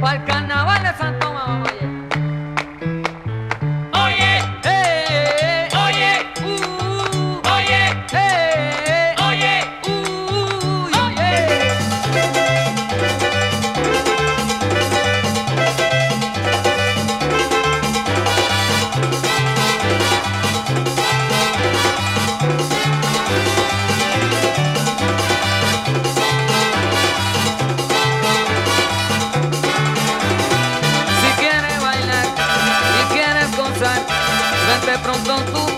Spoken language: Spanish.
Para el carnaval de Santa Sempre é para um